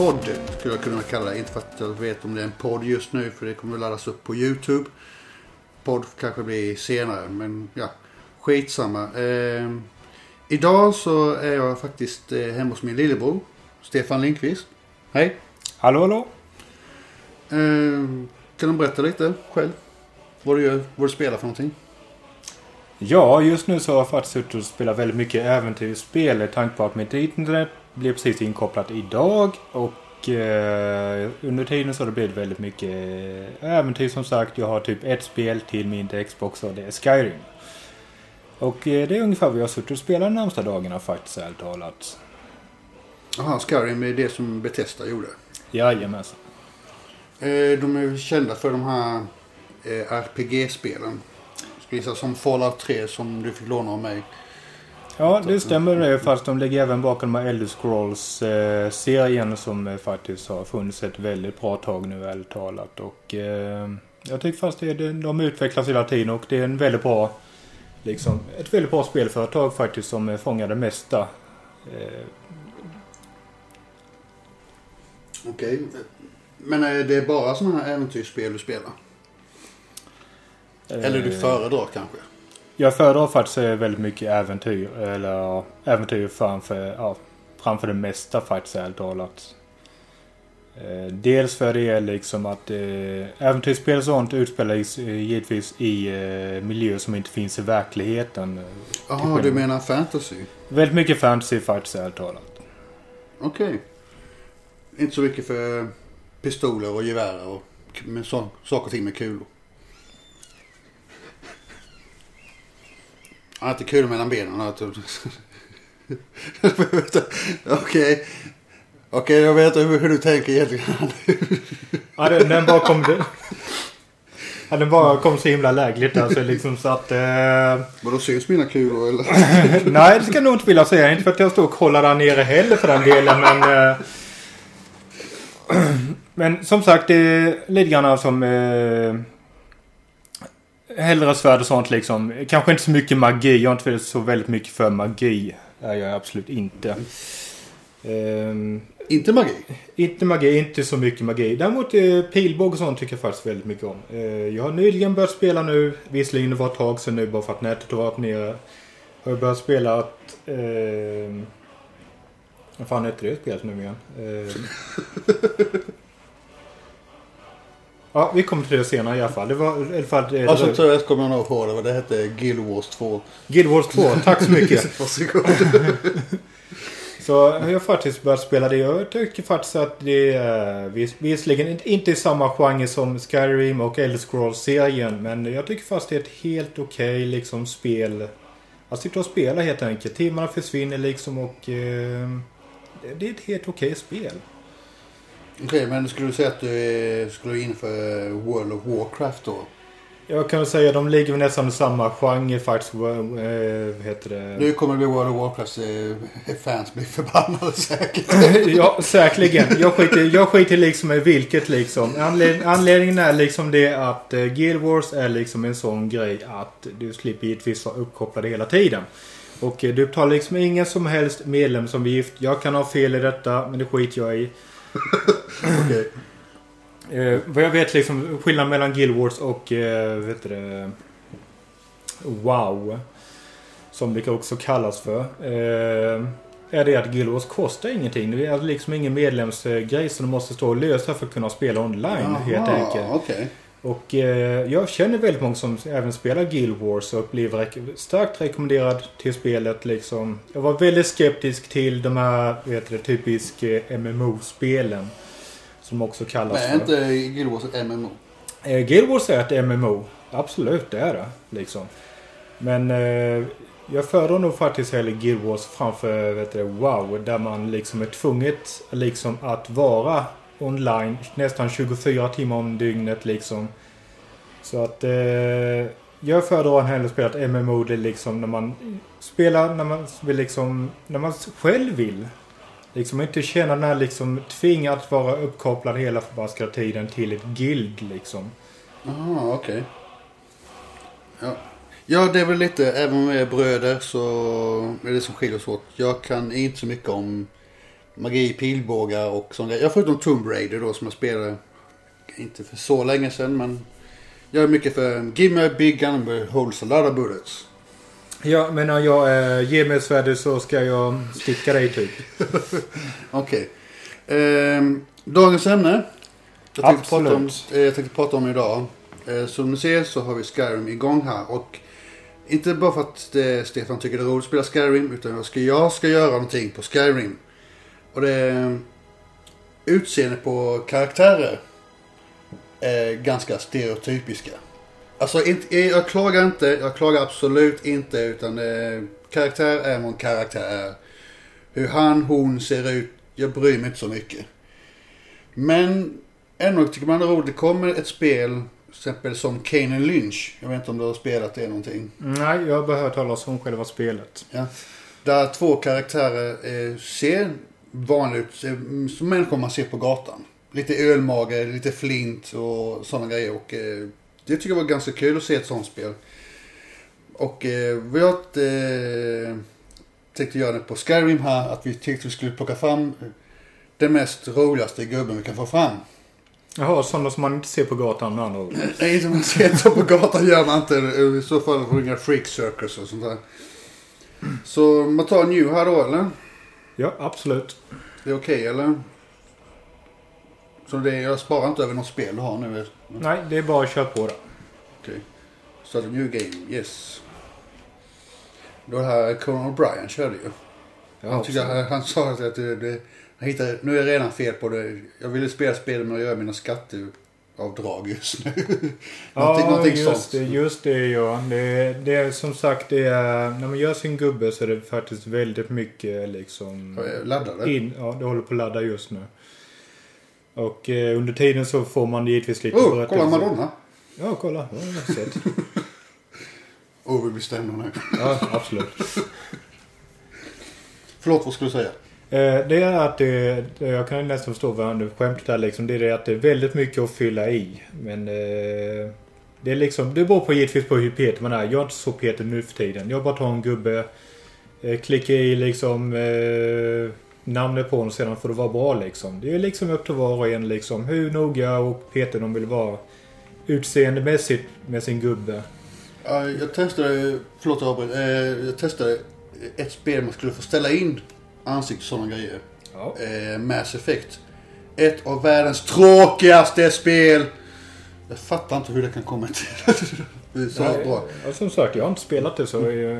Handkontroll-podd. Skulle jag kunna kalla det. Inte för att jag vet om det är en podd just nu. För det kommer att laddas upp på YouTube. Podd kanske blir senare. Men ja, skitsamma. Eh, idag så är jag faktiskt eh, hemma hos min lillebror. Stefan Lindqvist. Hej. Hallå, hallå. Eh, kan du berätta lite själv? Vad du gör, vad du spelar för någonting? Ja, just nu så har jag faktiskt suttit och spelat väldigt mycket äventyrsspel. i tanke på att mitt internet blev precis inkopplat idag. Och eh, under tiden så har det blivit väldigt mycket äventyr som sagt. Jag har typ ett spel till min Xbox och det är Skyrim. Och eh, det är ungefär vad jag har suttit och spelat de närmsta dagarna faktiskt, ärligt talat. Jaha, Skyrim är det som Bethesda gjorde. Jajamensan. Eh, de är kända för de här eh, RPG-spelen. Ska gissa som Fallout 3 som du fick låna av mig. Ja, det stämmer det. Fast de ligger även bakom de här Elder Scrolls-serien som eh, faktiskt har funnits ett väldigt bra tag nu, ärligt talat. Och eh, jag tycker fast det, det, de utvecklas hela tiden och det är en väldigt bra, liksom, ett väldigt bra spelföretag faktiskt som eh, fångar det mesta. Eh, Okej. Men är det bara sådana här äventyrsspel du spelar? Eller du eh, föredrar kanske? Jag föredrar faktiskt eh, väldigt mycket äventyr. Eller äventyr framför, ja, framför det mesta faktiskt ärligt talat. Eh, Dels för det är liksom att äventyrsspel och sånt utspelas givetvis i miljöer som inte finns i verkligheten. Jaha, du menar fantasy? Väldigt mycket fantasy faktiskt ärligt talat. Okej. Inte så mycket för pistoler och gevär och saker och ting med kulor. Ja, inte kulor mellan benen. alltså. Okej. Okej, jag vet hur, hur du tänker egentligen. Ja, den, den bara kom... Ja, den bara kom så himla lägligt alltså liksom så att... Eh, Vadå, syns mina kulor eller? nej, det ska jag nog inte vilja säga. Inte för att jag står och kollar där nere heller för den delen, men... Eh, men som sagt, det är lite grann som... Eh, hellre svärd och sånt liksom. Kanske inte så mycket magi. Jag är inte så väldigt mycket för magi. är jag absolut inte. Ehm, Inte magi? inte magi, inte så mycket magi. Däremot eh, pilbåge och sånt tycker jag faktiskt väldigt mycket om. Eh, jag har nyligen börjat spela nu. Visserligen det var ett tag sedan nu bara för att nätet har varit nere. Har jag börjat spela att... Eh, vad fan heter det spelet nu igen? Eh, ja, vi kommer till det senare i alla fall. Det var i alla fall... Eh, Alltså det var- tur jag kommer jag nog ihåg det. vad Det hette Guild Wars 2. Guild Wars 2, tack så mycket. Varsågod. Så jag har faktiskt börjat spela det. Jag tycker faktiskt att det är vis- visserligen inte- i samma genre som Skyrim och Elder Scrolls-serien. Men jag tycker fast det är ett helt okej liksom spel. Att sitta och spela helt enkelt. Timmarna försvinner liksom och... Eh, det- är ett helt okej spel. Okej, men skulle du säga att du är, skulle inför World of Warcraft då? Jag kan säga att de ligger nästan i samma genre faktiskt. Vad heter det? Nu kommer det bli World of Warcraft. eh, Fans blir förbannade säkert. ja, säkerligen. Jag skiter, jag skiter liksom i vilket liksom. Anled, anledningen är liksom det att eh, Guild Wars är liksom en sån grej att du slipper givetvis vara uppkopplad hela tiden. Och du betalar liksom ingen som helst medlemsavgift. Jag kan ha fel i detta, men det skiter jag i. Okej. Eh, vad jag vet liksom skillnaden mellan Guild Wars och eh, vet du det, WoW. Som det också kallas för. Eh, är det att Guild Wars kostar ingenting. Det är liksom ingen medlemsgrej som du måste stå och lösa för att kunna spela online helt Jaha, enkelt. Okej. Och eh, jag känner väldigt många som även spelar Guild Wars och blir rek- starkt rekommenderad till spelet liksom. Jag var väldigt skeptisk till de här, vet du, typisk eh, MMO-spelen. Som också kallas Men är för. inte Guild Wars ett MMO? Eh, Guild Wars är ett MMO. Absolut, det är det. Liksom. Men eh, jag föredrar nog faktiskt hellre Guild Wars framför vet du, WoW. Där man liksom är tvunget liksom, att vara online nästan 24 timmar om dygnet. Liksom. Så att eh, jag föredrar hellre spela ett MMO. Det liksom när man spelar när man vill liksom, när man själv vill. Liksom inte känna den här liksom tvingad att vara uppkopplad hela förbaskade tiden till ett guild liksom. Jaha, okej. Ja. ja, det är väl lite, även om vi är bröder så är det som skiljer oss åt. Jag kan inte så mycket om magi, pilbågar och sånt. Jag förutom Tomb Raider då som jag spelade inte för så länge sedan men jag är mycket för Give me a big gun holds a lot of bullets. Ja, men när jag äh, ger mig svärdet så ska jag sticka dig typ. Okej. Ehm, dagens ämne. Jag tänkte, prata om, Absolut. eh, jag tänkte prata om idag. Eh, som ni ser så har vi Skyrim igång här. Och inte bara för att eh, Stefan tycker det är roligt att spela Skyrim. Utan jag ska, jag ska göra någonting på Skyrim. Och det är utseende på karaktärer. Är ganska stereotypiska. Alltså inte, jag klagar inte. Jag klagar absolut inte. Utan eh, karaktär är vad en karaktär är. Hur han, hon ser ut. Jag bryr mig inte så mycket. Men ändå tycker man det är roligt. Det kommer ett spel. Till exempel som Kane Lynch. Jag vet inte om du har spelat det någonting. Nej, jag har bara hört talas om själva spelet. Ja. Där två karaktärer eh, ser vanligt eh, Som människor man ser på gatan. Lite ölmage, lite flint och sådana grejer. Och, eh, det tycker jag var ganska kul att se ett sånt spel. Och eh, vi har eh, tänkte göra det på Skyrim här. Att vi tyckte vi skulle plocka fram den mest roligaste gubben vi kan få fram. Jaha, sådana som man inte ser på gatan med andra ord. Nej, inte man ser så på gatan gör man inte. I så fall ringa freak circus och sånt där. Så man tar new här då eller? Ja, absolut. Det är okej eller? Så det, jag sparar inte över något spel du har nu? Nej, det är bara att köra på det. Okej. Start a new game, yes. Då här Conan O'Brien körde ju. Ja, Han, tyckte, han, han sa att det, det, han hittade, nu är jag redan fel på det. Jag ville spela spelet men jag gör mina skatteavdrag just nu. någonting, Ja, någonting just sånt. det, just det ja. Det, det är som sagt, det är, när man gör sin gubbe så är det faktiskt väldigt mycket liksom... Laddade. In, ja, det håller på att ladda just nu. Och eh, under tiden så får man givetvis lite Oh, kolla Madonna. Ja, kolla. Ja, jag har sett. Oh, stämda nu. Ja, absolut. Förlåt, vad skulle du säga? Eh, det är att det, jag kan nästan förstå vad du skämtet där liksom. Det är det att det är väldigt mycket att fylla i. Men eh, det är liksom, det beror på givetvis på hur Peter man är. Jag är inte så Peter nu för tiden. Jag bara tar en gubbe, eh, klickar i liksom namnet på honom sedan får det vara bra liksom. Det är liksom upp till var och en liksom hur noga och Peter de vill vara utseendemässigt med sin gubbe. Jag testade, förlåt jag Jag testade ett spel man skulle få ställa in ansikte och sådana grejer. Ja. Eh, Mass Effect. Ett av världens tråkigaste spel. Jag fattar inte hur det kan komma till. det är så Nej, bra. ja, som sagt, jag har inte spelat det så... Eh,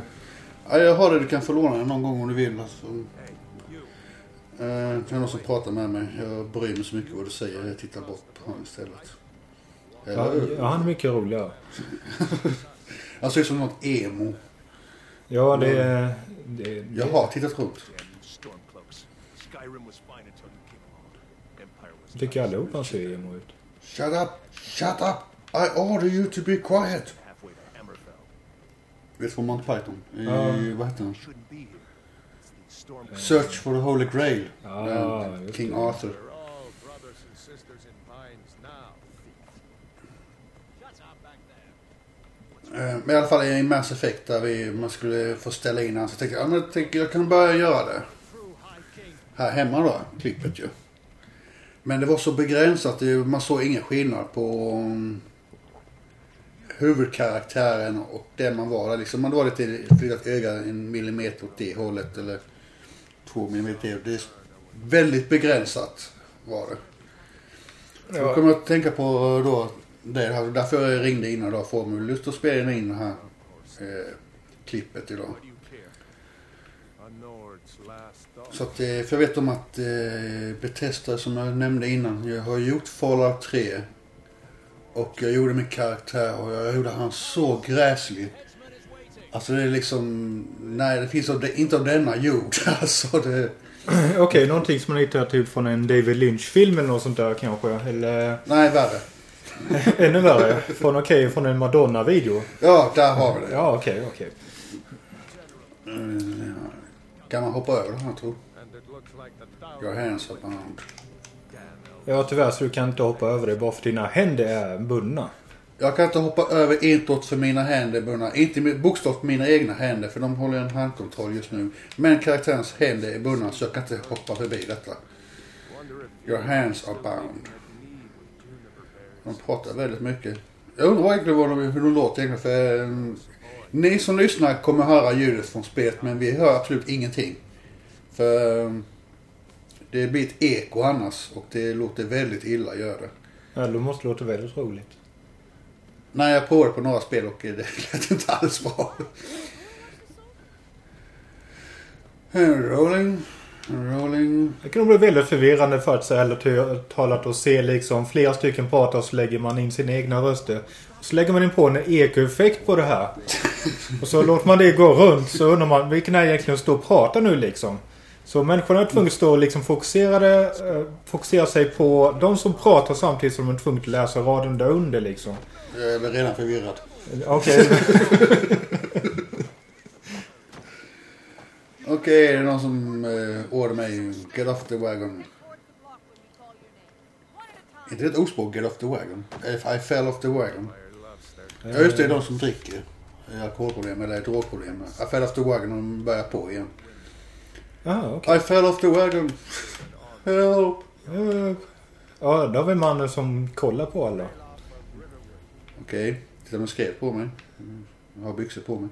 Ja, jag har det, du kan få låna det någon gång om du vill. Alltså. Eh, det är någon som pratar med mig. Jag bryr mig så mycket vad du säger. Jag tittar bort på honom istället. ja, Eller, ja, han är mycket roligare. Han ser ut som något emo. Ja, det... det, det Jag har tittat runt. Tycker allihopa han ser emo ut. Shut up! Shut up! I order you to be quiet! du från Monty Python? I, Ja. Vad heter han? Storm. Search for the Holy Grail. Ja, Eh, just King det. Arthur. Eh, Men i alla fall i Mass Effect där vi, man skulle få ställa in han. Så tänkte jag, ja, men jag, tänkte, jag kan börja göra det. Här hemma då, klippet ju. Men det var så begränsat, man såg ingen skillnad på um, huvudkaraktären och det man var. Liksom, man var lite flyttat öga en millimeter åt det hållet eller två millimeter. Det är väldigt begränsat var det. Jag kommer att tänka på då det här. Därför jag ringde innan idag. Får mig lust att spela in det här eh, klippet idag. Så att, eh, för jag vet om att eh, Bethesda som jag nämnde innan. Jag har gjort Fallout 3. Och jag gjorde min karaktär och jag gjorde han så gräslig. Alltså det är liksom, nej det finns inte av denna jord. Alltså det, Okej, någonting som man hittar typ från en David Lynch-film eller något sånt där kanske. Eller nej värre. ännu värre. Från, okej, från en Madonna-video. Ja, där har vi det. Ja, okej, okej. Eh, Kan man hoppa över det här tror. Your hands up around. Ja, tyvärr så du kan inte hoppa över det bara för dina händer är bundna. Jag kan inte hoppa över introt för mina händer bundna. Inte bokstavligt mina egna händer för de håller en handkontroll just nu. Men karaktärens händer är bundna så jag kan inte hoppa förbi detta. Your hands are bound. De pratar väldigt mycket. Jag undrar de, hur de låter egentligen för eh, ni som lyssnar kommer höra ljudet från spelet men vi hör absolut ingenting. För eh, det blir ett eko annars och det låter väldigt illa gör det. Ja, det måste låta väldigt roligt. Nej, jag provade på några spel och det lät inte alls bra. Rolling, rolling. Det kan nog bli väldigt förvirrande för att så ärligt talat att se liksom flera stycken prata och så lägger man in sina egna röster. Så lägger man in på en ekoeffekt på det här. Och så låter man det gå runt så undrar man vilken är egentligen stå och prata nu liksom. Så människorna är tvungna att stå och liksom fokuserade, eh, fokusera sig på de som pratar samtidigt som de är tvungna att läsa raden där under liksom. Jag är redan förvirrad. Okej. Okej, är det någon som uh, order mig Get off the wagon? Är inte det ett ordspråk? Get off the wagon? If I fell off the wagon. Ja just det, de som dricker. eh, Alkoholproblem eller drogproblem. I fell off the wagon och börjar på igen. Jaha, okej. I fell off the wagon. Help. Eh, Ja, då har vi mannen som kollar på alla. Okej, titta de skrev på mig. Jag har byxor på mig.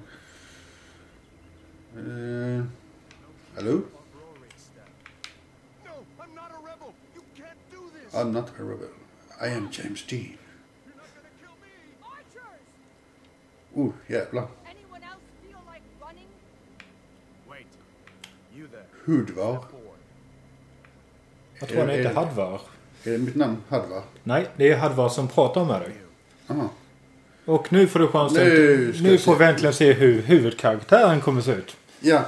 Uh, Hallå? No, I'm not a rebel. You can't do this. I'm not a rebel. I am James Dean. You're not gonna kill me. Archers! Oh, jävlar. Anyone else feel like running? Wait. You there. Hudvar. Jag tror han heter Hadvar. Är det mitt namn Hadvar? Nej, det är Hadvar som pratar med dig. Aha. Och nu får du chansen. Nu Nu får se. vi äntligen se hur huvudkaraktären kommer se ut. Ja.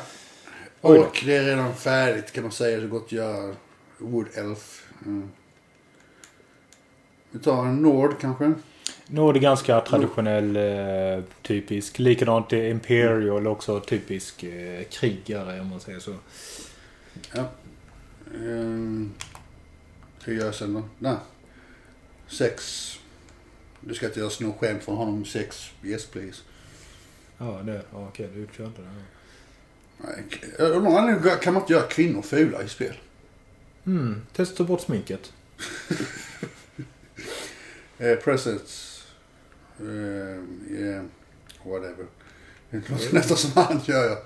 Och det är redan färdigt kan man säga. Så gott att göra Wood Elf. Mm. Vi tar en Nord kanske. Nu är det ganska traditionell, eh, typisk. Likadant Imperial också typisk eh, krigare om man säger så. Ja. Hur gör jag sen då? Nej. Sex. Du ska inte göra någon skämt från honom. Sex. Yes please. Ja, det, ja, okej, du körde det. Nej. Av någon anledning kan man inte göra kvinnor fula i spel. Mm, testa bort sminket. Eh, presets. Uh, yeah. Whatever. Det låter nästan som han gör. jag.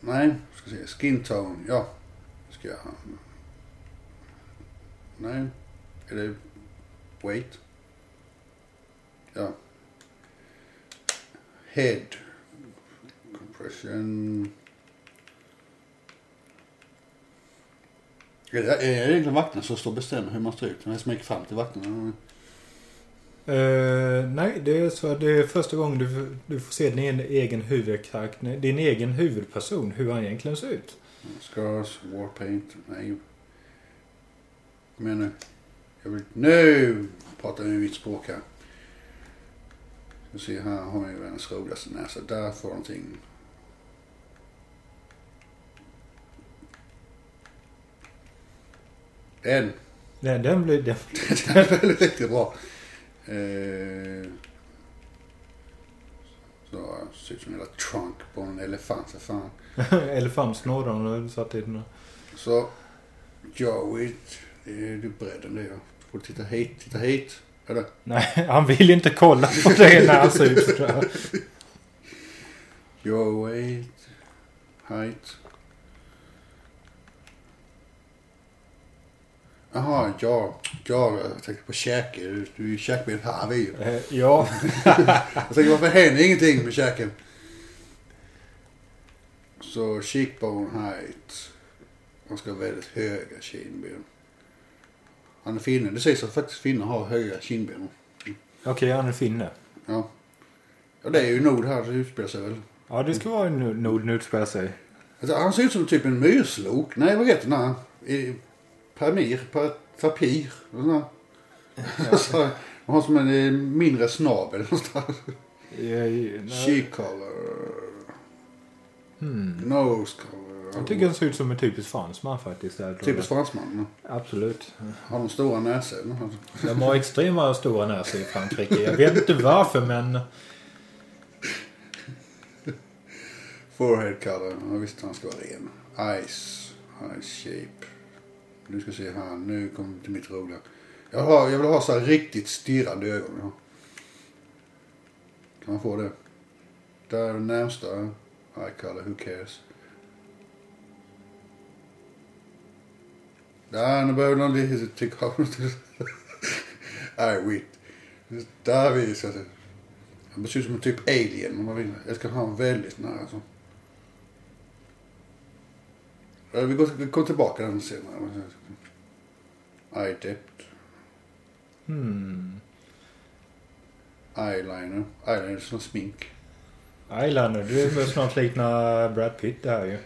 Nej, ska se. Skin tone. Ja. Ska jag... Nej. Är det weight? Ja. Head. Compression. Är det, är det egentligen vakterna som står och bestämmer hur man ser ut? Den som gick fram till vakterna. Eh, nej, det är, så, det är första gången du, du får se din egen huvudkaraktär, din egen huvudperson, hur han egentligen ser ut. Scars, warpaint. Nej. Kom igen nu. Jag vill... Nu pratar vi mitt språk här. Ska se här har jag världens roligaste näsa. Där får någonting. Den. Den, den blir... Den, Den väldigt riktigt bra. Eh, så ser ut som en jävla trunk på en elefant för fan. elefantsnådan har du satt i den. Så, det är du bredden det är. Du titta hit, titta hit. Eller? Nej, han vill inte kolla på det när han ser ut sådär. Your weight, height. Jaha, ja, ja, jag tänkte på käke. Du, är ju käkben här vi ju. Eh, Ja, Jag tänkte varför händer ingenting med käken? Så cheekbone height. Man ska ha väldigt höga kindben. Han är finne. Det sägs att faktiskt finnar har höga kindben. okej han är finne. Ja. Ja, det är ju Nord här det utspelar sig väl. Ja, det ska vara en Norden utspelar sig. Alltså, han ser ut som typ en myrslok. Nej, vad heter den här? Pamir? Pa, tapir? Här. Så, Han har som en eh, mindre snabel. någonstans. Cheek color. Hmm. Nose color. Jag tycker den ser ut som en typisk fransman faktiskt. där. Typiskt fransman. Absolut. Har de stora näsor? De har extrema stora näsor i Frankrike. Jag vet inte varför men... Forehead color. Ja, visst han ska vara ren. Eyes. Eyes shape. Nu ska vi se här. Nu kommer vi till mitt roliga. Jag, har, jag vill ha så här riktigt stirrande ögon. Ja. Kan man få det? Där är den närmsta. Eye color. Who cares? Där, nu börjar någon lite tycka om Nej, wit. Där visar det. Han ser ut som en typ alien. Jag ska ha en väldigt nära så. Ja, vi går, vi går tillbaka den senare. Eye depth. Hmm. Eyeliner. Eyeliner som smink. Eyeliner, du börjar snart likna Brad Pitt det här ju.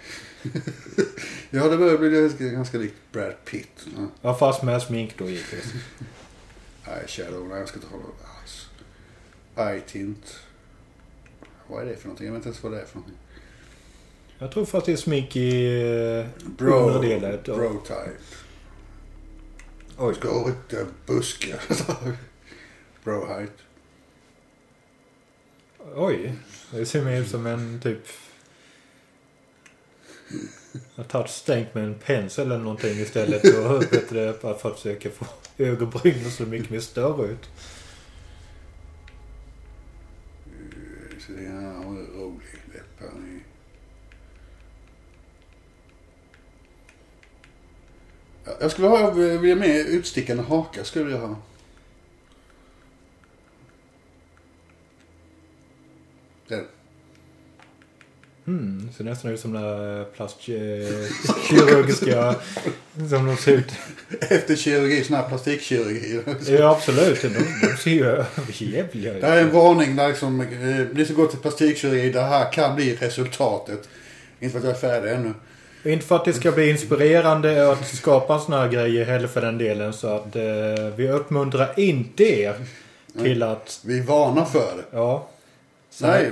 Ja, det börjar bli ganska, ganska likt Brad Pitt. Ja. Ja, fast med smink då givetvis. Eyeshadow. Nej, jag ska inte något alls. Eye tint. Vad är det för någonting? Jag vet inte ens vad det är för någonting. Jag tror fast det är smink i eh, Bro, underdelet. och- bro type. Oj, Ska ha riktiga buskar. bro height. oj. Det ser mer ut som en typ... Jag har tagit stängt med en pensel eller någonting istället och du, för att försöka få ögonbrynen så mycket mer större ut. Eh, Så det är en rolig läpp här. i. Ja, Jag skulle ha, vilja med utstickande haka skulle jag ha. Den. Hmm, ser nästan ut som den där plastkirurgiska som de ser ut. Efter kirurgi, sån här plastikkirurgi. Ja absolut, de, de ser ju jävliga ut. Det här är en varning där liksom, eh, ni som går till plastikkirurgi, det här kan bli resultatet. Inte för att jag är färdig ännu. Inte för att det ska bli inspirerande att skapa såna här grejer heller för den delen. Så att eh, vi uppmuntrar inte er till att... Vi varnar för det. Ja. Så Nej.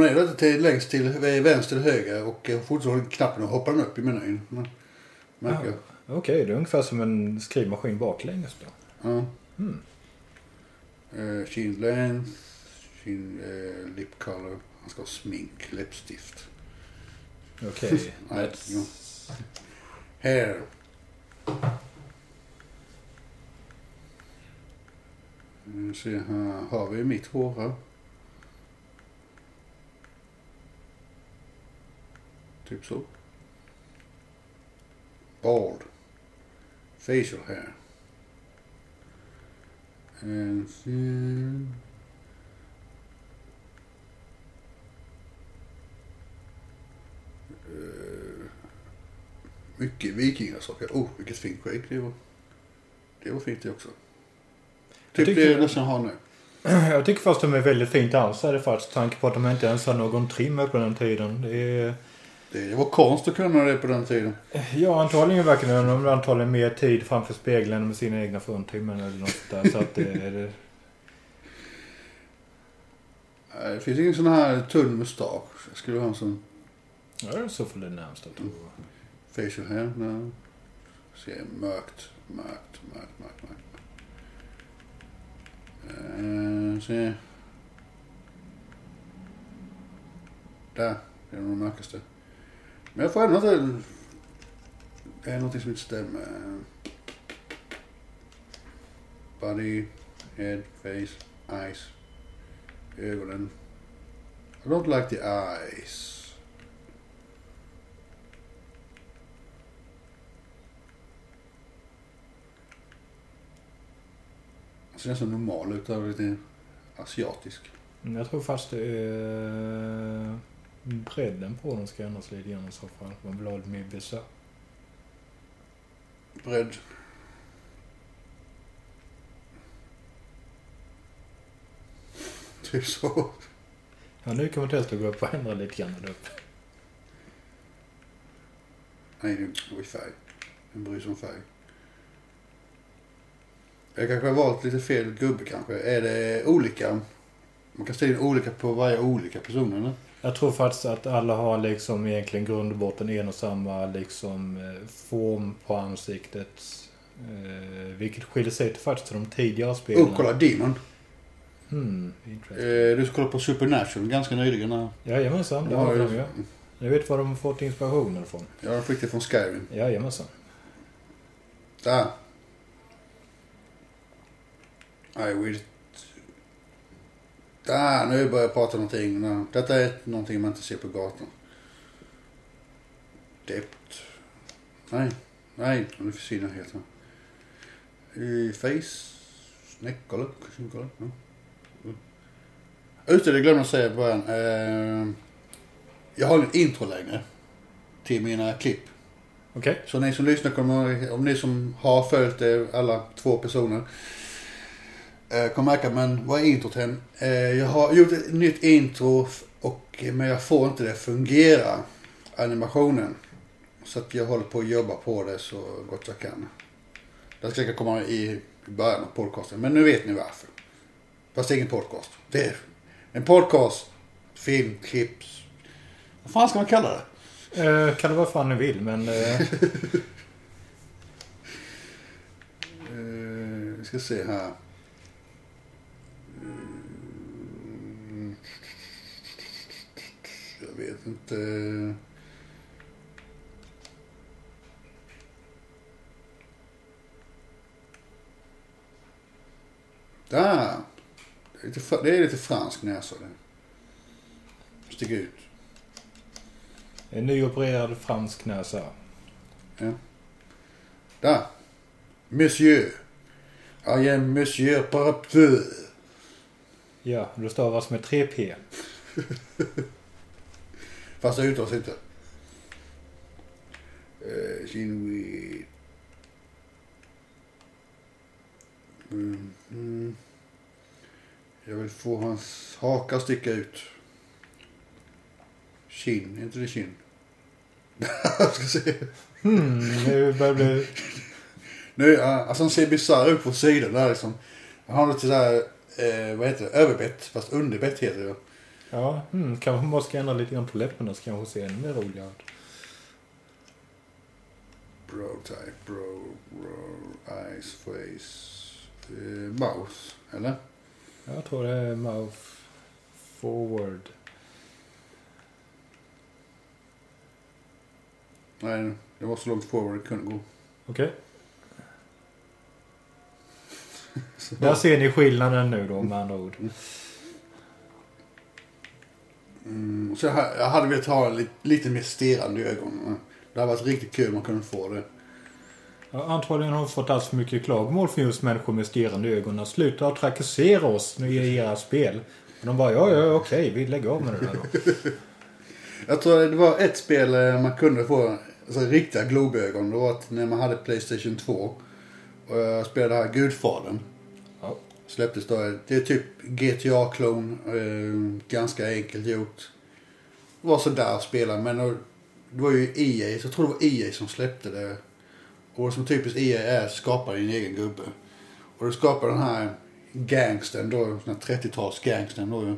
ner lite till, längst till vänster eller höger och eh, fortsätter hålla knappen och hoppar den upp i menyn. Men, Märker jag. Okej, det är ungefär som en skrivmaskin baklänges då. Ja. Mm. Chin chin uh, lip color. Han ska ha smink, läppstift. Nej, let's-. Hair. Nu ser här, uh, har vi mitt hår här. Typ så. Bald. Facial hair. And then... mycket vikingasaker. Oh, vilket fint skägg det var. Det var fint det också. Typ tycker- det jag nästan har nu. Jag tycker först de är väldigt fint ansade faktiskt. Tanke på att de inte ens har någon trimmer på den tiden. Det är... Det var konst att kunna det på den tiden. Ja, antagligen verkar de antagligen mer tid framför spegeln med sina egna fruntimmer eller något där. Så att det, det, Nej, Det finns ingen sån här tunn mustasch. Jag skulle ha en sån ja, det är så för det närmsta tror jag. facial hair. No. Ser mörkt, mörkt, mörkt, mörkt, mörkt. Uh, se. Där. Det är nog det mörkaste. Men jag får ändå inte... Det är någonting som inte stämmer. Body, head, face, eyes. Ögonen. I don't like the eyes. Ser nästan normal ut. Lite asiatisk. Men Jag tror fast det är bredden på den ska ändras lite grann i så fall. Man vill ha lite mer bisarr. Bredd. Typ så. Ja, nu kan man testa att gå upp och ändra lite grann där uppe. Nej, det var i färg. Den bryr sig om färg. Jag kanske har valt lite fel gubbe kanske. Är det olika? Man kan ställa in olika på varje olika person eller? Jag tror faktiskt att alla har liksom egentligen grund och botten en och samma liksom eh, form på ansiktet. Eh, vilket skiljer sig faktiskt till de tidigare spelen. Oh, kolla Demon. Hmm. Eh, du ska kolla på Supernatural ganska nyligen. här. Jajamensan, det Ja, har de ju. Jag vet var de har fått inspirationen ifrån. Jag fick det från Skyrim. Jajamensan. Där. I will... Där, nu börjar jag prata någonting. Detta är någonting man inte ser på gatan. Depth. Nej, nej, nu försvinner helt. I face. Snäckolle. Ja. Mm. Ute, det glömde jag säga i början. Eh, jag har en intro längre. Till mina klipp. Okej. Så ni som lyssnar kommer, om ni som har följt det, alla två personer, eh, kommer märka, men vad är introt än? Eh, jag har gjort ett nytt intro, och, men jag får inte det fungera, animationen. Så att jag håller på att jobba på det så gott jag kan. Det ska säkert komma i början av podcasten, men nu vet ni varför. Fast det är ingen podcast. Det är en podcast, film, klipps. Vad fan ska man kalla det? Eh, kan det vara fan ni vill, men... Eh, Eh, vi ska se här. Vet inte. Där! Det är lite, fra- det är lite fransk näsa det. Sticker ut. en nyopererad fransk näsa. Där. Monsieur. I am Monsieur Parapluie. Ja, det stavas med 3P. Fast det uttalas inte. Kinweed. Mm, mm. Jag vill få hans haka sticka ut. Kin, är inte det kin? Jag ska se. Hmm, nu börjar det bli... Nu, alltså han ser bisarr ut på sidan där liksom. Han har lite sådär, eh, vad heter det, överbett. Fast underbett heter det. Ja, hmm, kanske man ska ändra lite grann på läpparna så kanske se ännu mer roligare ut. Bro type, bro, bro, eyes, face, eh, mouth, eller? Jag tror det är mouth forward. Nej, det var så långt forward det kunde gå. Okej. Där ser ni skillnaden nu då med andra ord. Mm, så jag, ha- jag hade velat ha lite, lite mer stirrande ögon. Det hade varit riktigt kul om man kunde få det. Ja, antagligen har vi fått allt för mycket klagomål från just människor med stirrande ögon. Sluta att trakassera oss nu i era spel. Och de bara ja, ja, okej, vi lägger av med det där då. Jag tror det var ett spel eh, man kunde få alltså, riktiga globögon. Det var när man hade Playstation 2. Och jag spelade här Gudfadern. Släpptes då. Det är typ GTA-klon. Eh, ganska enkelt gjort. Det var sådär att spela men det var ju EA. Så jag tror det var EA som släppte det. Och som typiskt EA är skapar din egen gubbe. Och du skapar den här gangsten då. Den här 30-tals gangsten då.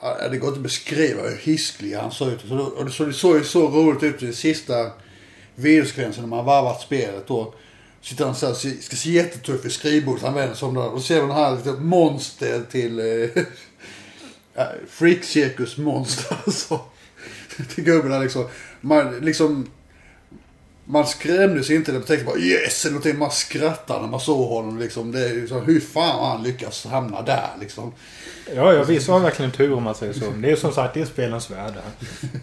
Ja, Det går inte att beskriva hur hisklig han såg ut. Så, det såg- det såg ju så roligt ut i sista videosekvensen när man varvat spelet. Då sitter han så här, ska se jättetuff i skrivbordet. Han vänder sig om där. Och så ser man den här lite monster till eh, äh, ja, freak-cirkus monster. Alltså. Till gubben där liksom. Man, liksom. Man skrämdes inte. Man tänkte bara yes eller någonting. Man skrattade när man såg honom liksom. Det är så, hur fan han lyckas hamna där liksom. Ja, ja, vissa har verkligen tur om man säger så. Men det är som sagt, det är spelens värld.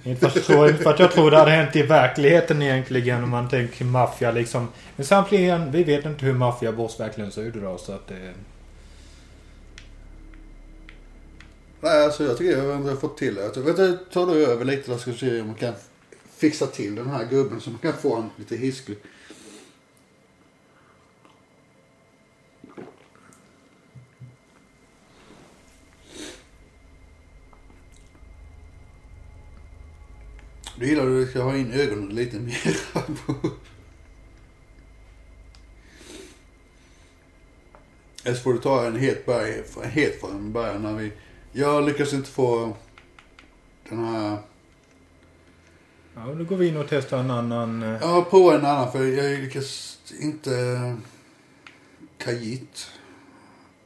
Inte för, att jag tror, det hade hänt i verkligheten egentligen om man tänker maffia liksom. Men samtidigt, vi vet inte hur maffiaboss verkligen ser ut idag så att det... Nej, alltså jag tycker jag har fått till det. Jag tar du över lite då ska vi se om man kan fixa till den här gubben så man kan få en lite hisklig. Du gillar att du ska ha in ögonen lite mer. Eller så får du ta en het berg, en het berg början när vi... Jag lyckas inte få Den här... Ja, då går vi in och testar en annan... eh, Jag provar en annan för jag lyckas inte... Kajit.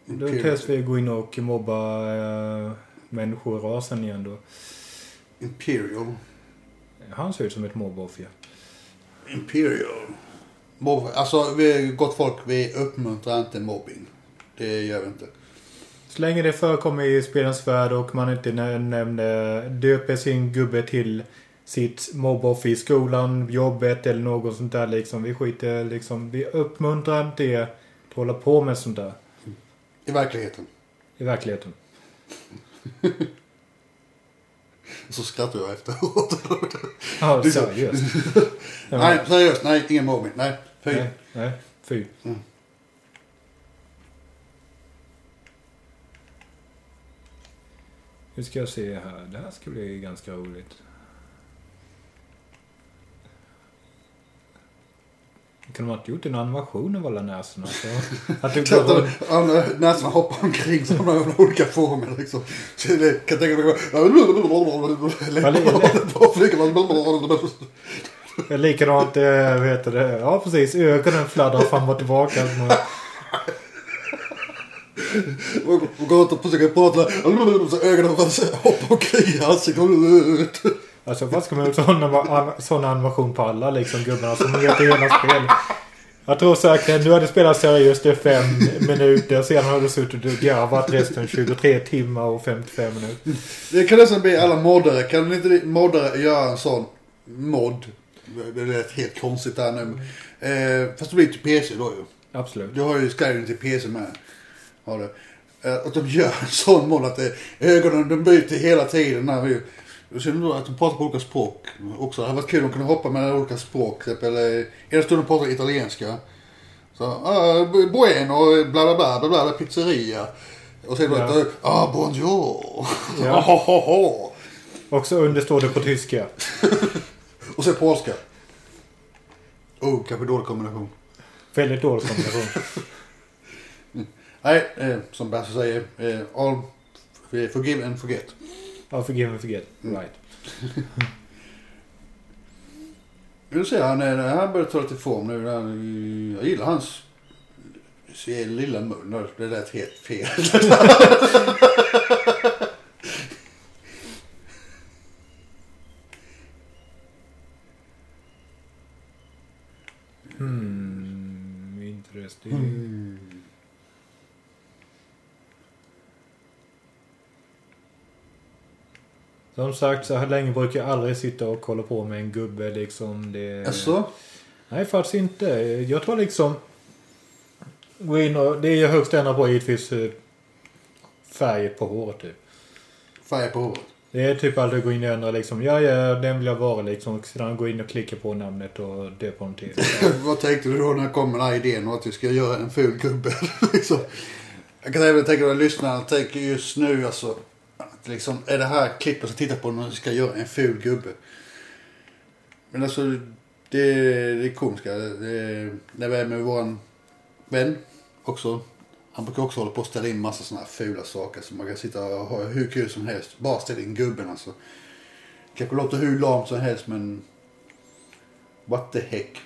Då testar vi att gå in och mobba eh, människorasen igen då. Imperial. Han ser ut som ett mobboffer. Imperial. Mobb, alltså, vi gott folk, vi uppmuntrar inte mobbing. Det gör vi inte. Så länge det förekommer i spelens värld och man inte nä- nämner, döper sin gubbe till sitt mobboffer i skolan, jobbet eller något sånt där liksom. Vi skiter liksom, vi uppmuntrar det att hålla på med sånt där I verkligheten. i verkligheten. Så skrattar jag efteråt. Ja, seriöst. Nej, seriöst. Nej, ingen mobbing. Nej, fy. nej, nej, fy. Mm. Nu ska jag se här. Det här ska bli ganska roligt. Kan man inte gjort en animation av alla näsorna? Så att att går runt. ja, näsan hoppar omkring har de olika former liksom. Så det kan jag tänka mig. Flyger. Likadant, eh, vad heter det? Ja, precis. Ögonen fladdrar fram och tillbaka. Och går ut och försöker prata. Så ögonen hoppar omkring i ansiktet. Alltså, vad ska man göra sån, sån animation på alla liksom gubbarna som vet hela spel? Jag tror säkert, nu har det spelat seriöst i fem minuter. Sedan har du suttit och garvat resten 23 timmar och 55 minuter. Det kan nästan bli alla moddare. Kan inte moddare göra en sån mod? Det lät helt konstigt där nu. Eh, fast det blir till PC då ju. Absolut. Du har ju Skyrim till PC med. Har du. Eh, att de gör en sån mod att det, ögonen de byter hela tiden. När vi, jag känner då att de pratar på olika språk också. Det hade varit kul om de kunde hoppa mellan olika språk. Exempel, eh, ena stunden pratar italienska. Så, ah, bueno, bla bla bla, bla bla, pizzeria. Och sen Ja. ja. ah, bonjour. Ja. Ha, ha, ha. Och så understår det på tyska. Och sen polska. Oh, kanske dålig kombination. Väldigt dålig kombination. Nej, eh, som Basse säger. Eh, all forgive and forget. Ja, forgive and forget. Right. Du ser, han, är, han börjar ta lite form nu. Han, jag gillar hans lilla mun. Det lät helt fel. Hmm, interesting. Som sagt, så här länge brukar jag aldrig sitta och kolla på med en gubbe liksom. Det... Alltså, Nej, faktiskt inte. Jag tror liksom... Gå in och, det jag högst ändrar på givetvis eh, färg på håret typ. färg på håret. Det är typ aldrig gå in och ändra liksom. Ja, ja, den vill jag vara liksom. Och sedan gå in och klicka på namnet och döpa honom till. Vad tänkte du då när kom den här idén att du ska göra en ful gubbe? liksom. Jag kan även tänka att lyssnarna tänker just nu alltså. Att liksom, är det här klippet som tittar på när du ska göra en ful gubbe? Men alltså, det, det är komiska. Det, när vi är med våran vän också. Han brukar också hålla på att ställa in massa sådana här fula saker. Så man kan sitta och ha hur kul som helst. Bara ställa in gubben alltså. Kanske låter hur lamt som helst men... What the heck.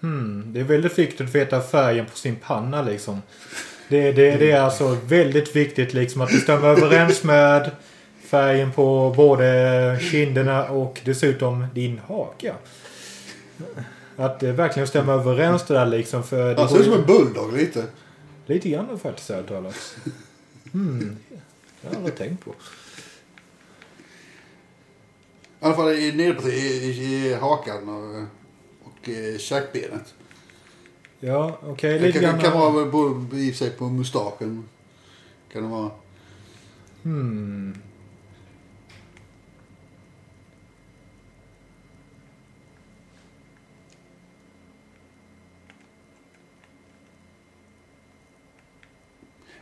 Hmm, det är väldigt viktigt att veta färgen på sin panna liksom. Det, det, det är alltså väldigt viktigt liksom att det stämmer överens med färgen på både kinderna och dessutom din haka. Att det verkligen stämmer överens det där liksom. För det ser ut som en bulldog lite. Lite grann faktiskt ärligt talat. Hmm, det har jag aldrig tänkt på. I alla fall nere på i, i, i hakan och, och eh, käkbenet. Ja, okej. Det lite kan, grann. kan vara på, i sig på mustaschen. Kan det vara. Hmm.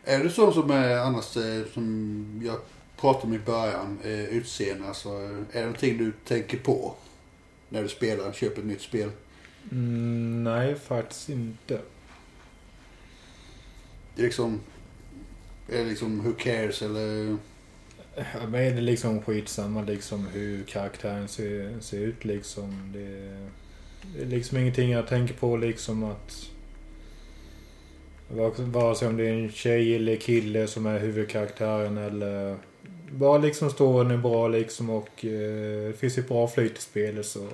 Är det så som är annars eh, som jag pratade om i början, eh, utseende. Alltså, är det någonting du tänker på när du spelar, köper ett nytt spel? Mm, nej, faktiskt inte. Det är liksom, Är det liksom who cares eller? Ja, Men är det liksom skitsamma liksom hur karaktären ser, ser ut liksom. Det, det är liksom ingenting jag tänker på liksom att... Vare sig om det är en tjej eller kille som är huvudkaraktären eller... Bara liksom storyn är bra liksom och eh, det finns ett bra flyt i spelet så...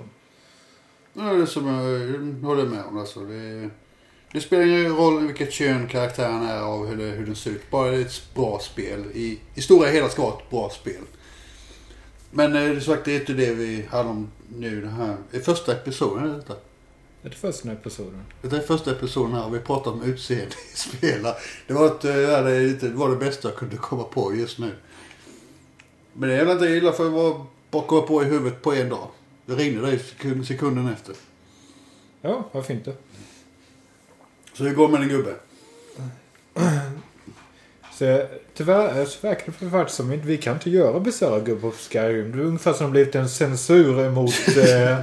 Ja, det är som jag håller med om. Alltså, det, det spelar ingen roll vilket kön karaktären är av hur, hur den ser ut. Bara det är ett bra spel. I, i stora hela ska vara ett bra spel. Men eh, det är sagt, det är inte det vi handlar om nu. Det här det är första episoden. Är detta. Det är det första episoden. Det är första episoden här och vi pratar om utseende i spel. Det var, ett, det, var det bästa jag kunde komma på just nu. Men det är väl inte illa för att bara komma på i huvudet på en dag. Det ringde dig sekund, sekunden efter. Ja, varför inte? Så det går med en gubbe. Så tyvärr så verkar det faktiskt som att vi kan inte göra gubbar på Skyrim. Det är ungefär som det blivit en censur emot... Eh,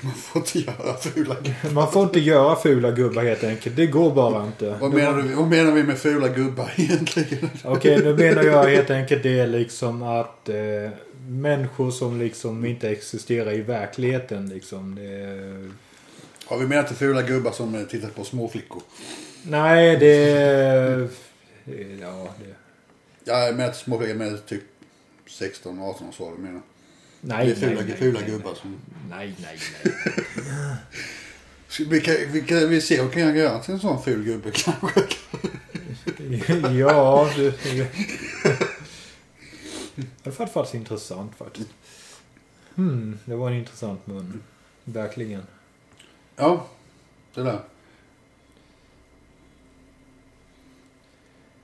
Man får inte göra fula gubbar. man får inte göra fula gubbar helt enkelt. Det går bara inte. Vad menar, du, vad menar vi med fula gubbar egentligen? Okej, nu menar jag helt enkelt det liksom att eh, människor som liksom inte existerar i verkligheten liksom. Det, Har vi menat fula gubbar som eh, tittar på småflickor? nej, det... Ja, det... Ja, jag menar småflickor med typ 16-18 års ålder menar Nej, Det är fula, nej, nej, fula nej, gubbar som... Nej, nej, nej. Ska Vi, kan, vi, kan, vi ser vad kan jag göra till en sån ful gubbe kanske? ja, det... Det var faktiskt intressant faktiskt. Hmm, det var en intressant mun. Verkligen. Ja, det där.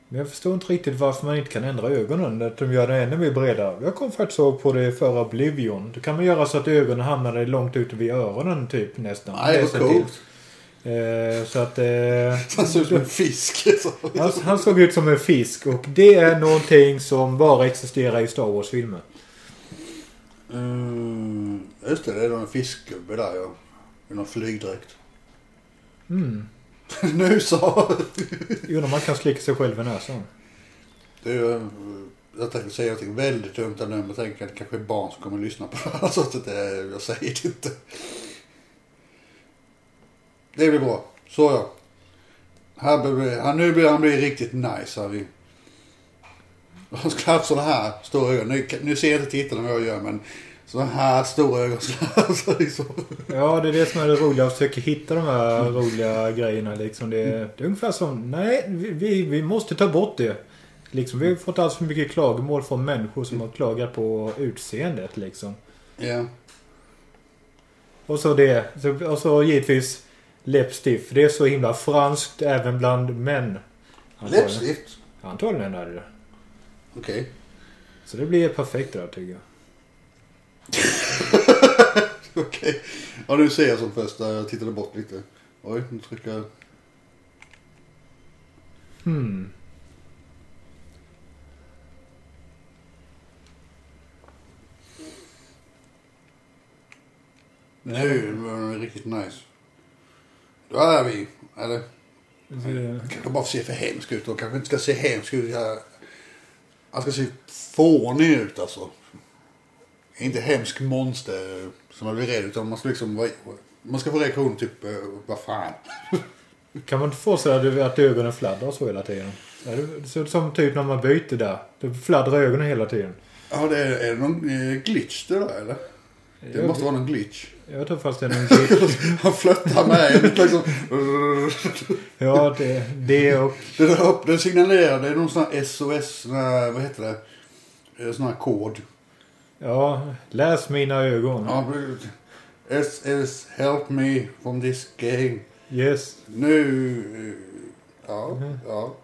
Men jag förstår inte riktigt varför man inte kan ändra ögonen. Att de gör det ännu mer bredare. Jag kom faktiskt ihåg på det förra Oblivion. Då kan man göra så att ögonen hamnar långt ute vid öronen typ nästan. Nej, vad Nästan coolt. Eh, så att... Eh, Han ser ut som en fisk. Han, han såg ut som en fisk och det är någonting som bara existerar i Star Wars-filmer. Mm, just det, det är någon fiskgubbe där ja. I någon flygdräkt. Mm. nu så. Om man kan slicka sig själv i näsan. Det är, ju, jag tänkte säga någonting väldigt dumt nu men jag tänker att det kanske är barn som kommer att lyssna på det här. Så att det, jag säger det inte. Det blir bra. Så ja. Här blir, här, nu blir han blir riktigt nice. Här vi. Han skulle haft sådana här stora ögon. Nu, nu ser jag inte tittarna vad jag gör men sådana här stora ögon. Så liksom. Ja, det är det som är det roliga. Att försöka hitta de här roliga grejerna. Liksom. Det, är, det är ungefär som, nej, vi, vi, måste ta bort det. Liksom, vi har fått alldeles för mycket klagomål från människor som har klagat på utseendet. Liksom. Ja. Och så det. Så, och så givetvis läppstift. Det är så himla franskt även bland män. Läppstift? Antagligen är det. Okej. Så det blir perfekt där tycker jag. Okej. Ja, nu ser jag som först. Jag tittade bort lite. Oj, nu trycker jag. Hmm. Nu var den riktigt nice. Då är vi. Eller? Det- Kanske bara ser för hemsk ut och kanske inte ska se hemsk ut. Han ska se fånig ut alltså. Inte hemsk monster som man blir rädd utan man ska liksom man ska få reaktion typ, eh, vad fan. Kan man inte få så att, ögonen fladdrar så hela tiden? Det ut som typ när man byter där. Det fladdrar ögonen hela tiden. Ja, det är, är det någon eh, glitch det där eller? Det Jag- måste vara någon glitch. Jag tror fast det är någon Han flöttar med en liksom. Ja, det, det och... Det där upp, den signalerar, det är någon sån här SOS, vad heter det? Eh, Sån här kod. Ja, läs mina ögon. Ja, SS help me from this game. Yes. Nu, eh, ja, ja.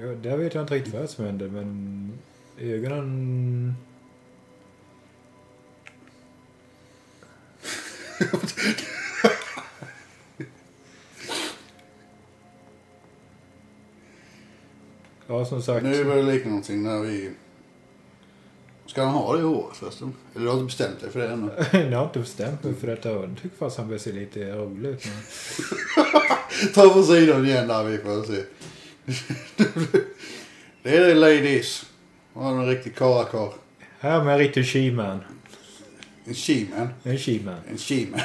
Ja, där vet jag inte riktigt vad som händer, men... Ögonen... Ja, som sagt. Nu börjar det likna någonting när vi... Ska han ha det i håret förresten? Eller du har inte bestämt dig för det ännu? jag har inte bestämt mig för detta. Jag tycker fast han börjar se lite rolig ut. Men... Ta på sidan igen där vi får se. Det är det ladies. Har en riktig karakar. Här med en riktig she-man. En she-man. En she-man. En she-man.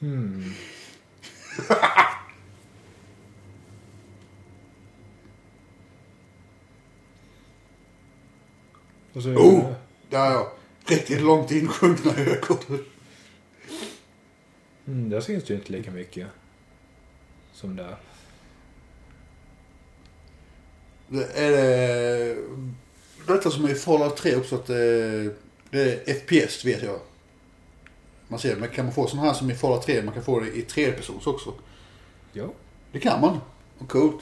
Hmm. Och så, Oh! Där ja. Riktigt långt insjunkna ögon. mm, där syns det ju inte lika mycket. Som där. Det är det... Detta som är i Fallout 3 också att det, det är FPS vet jag. Man ser men kan man få sån här som i Fallout 3, man kan få det i tredjepersons också. Ja. Det kan man. Och coolt.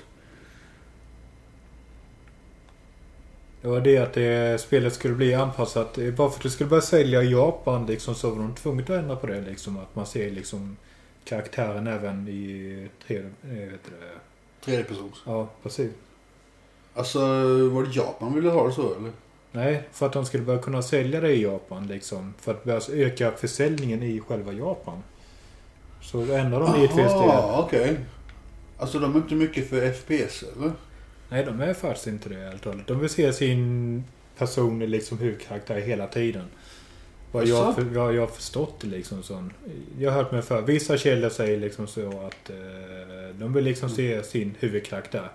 Det var det att det, spelet skulle bli anpassat. Bara för att det skulle börja sälja i Japan liksom, så var de tvungna att ändra på det. Liksom, att man ser liksom karaktären även i tredje... eh, det? Tredjepersons. Ja, precis. Alltså, var det Japan ville ha det så eller? Nej, för att de skulle börja kunna sälja det i Japan liksom. För att börja öka försäljningen i själva Japan. Så ändrar de givetvis det. Okej. Alltså de är inte mycket för FPS eller? Nej, de är faktiskt inte det helt och hållet. De vill se sin person liksom huvudkaraktär hela tiden. Vad jag, Jaså? för, vad jag har förstått liksom sån. Jag har hört mig för. Vissa källor säger liksom så att eh, de vill liksom se sin huvudkaraktär.